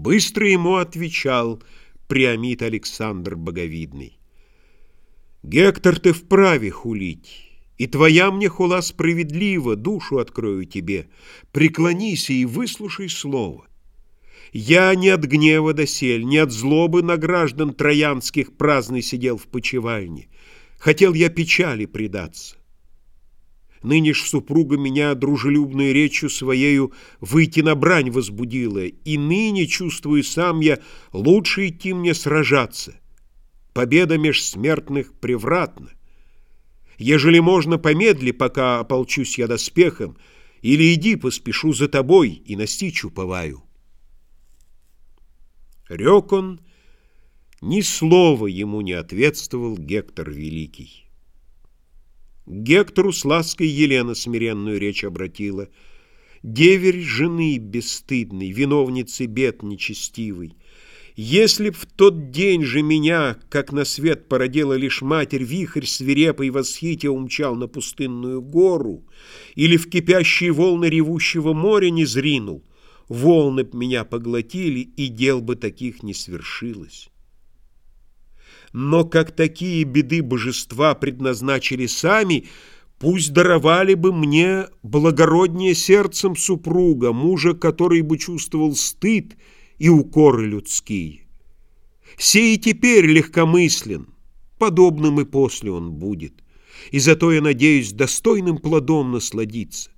Быстро ему отвечал Приамид Александр Боговидный. Гектор, ты вправе хулить, и твоя мне хула справедлива, душу открою тебе. Преклонись и выслушай слово. Я не от гнева досель, не от злобы на граждан троянских праздный сидел в почевальне. Хотел я печали предаться. Ныне ж супруга меня дружелюбной речью своею выйти на брань возбудила, и ныне, чувствую сам я, лучше идти мне сражаться. Победа меж смертных превратна. Ежели можно, помедли, пока ополчусь я доспехом, или иди, поспешу за тобой и настичь уповаю. Рек он, ни слова ему не ответствовал Гектор Великий. Гектору с лаской Елена смиренную речь обратила. Деверь жены бесстыдной, виновницы бед нечестивой, если б в тот день же меня, как на свет породила лишь матерь, вихрь свирепый восхите умчал на пустынную гору, или в кипящие волны ревущего моря не зринул, волны б меня поглотили, и дел бы таких не свершилось. Но как такие беды божества предназначили сами, пусть даровали бы мне благороднее сердцем супруга, мужа, который бы чувствовал стыд и укоры людские. Сей теперь легкомыслен, подобным и после он будет, и зато я надеюсь достойным плодом насладиться.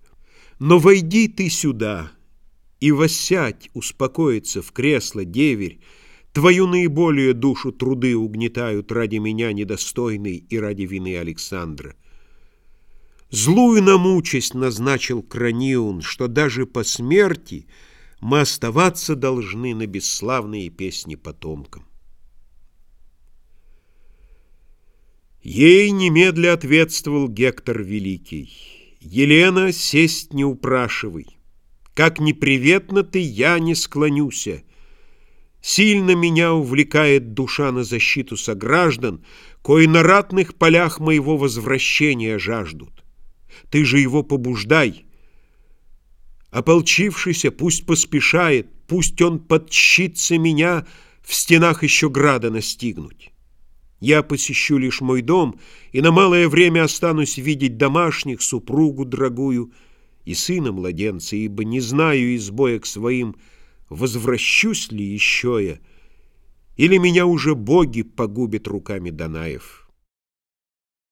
Но войди ты сюда и воссядь, успокоиться в кресло, деверь, Твою наиболее душу труды угнетают ради меня недостойной и ради вины Александра. Злую нам назначил Краниун, что даже по смерти мы оставаться должны на бесславные песни потомкам. Ей немедля ответствовал Гектор Великий. Елена, сесть не упрашивай. Как неприветно ты, я не склонюся. Сильно меня увлекает душа на защиту сограждан, кои на ратных полях моего возвращения жаждут. Ты же его побуждай. Ополчившийся пусть поспешает, пусть он подщится меня в стенах еще града настигнуть. Я посещу лишь мой дом и на малое время останусь видеть домашних, супругу дорогую и сына младенца, ибо не знаю из боя к своим, возвращусь ли еще я, или меня уже боги погубят руками Данаев».